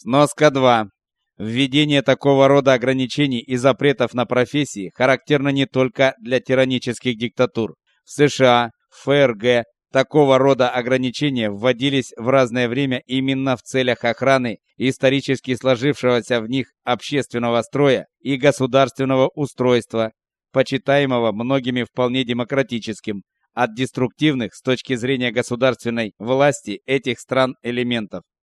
Сноска 2. Введение такого рода ограничений и запретов на профессии характерно не только для тиранических диктатур. В США, ФРГ такого рода ограничения вводились в разное время именно в целях охраны исторически сложившегося в них общественного строя и государственного устройства, почитаемого многими вполне демократическим, от деструктивных с точки зрения государственной власти этих стран элементов.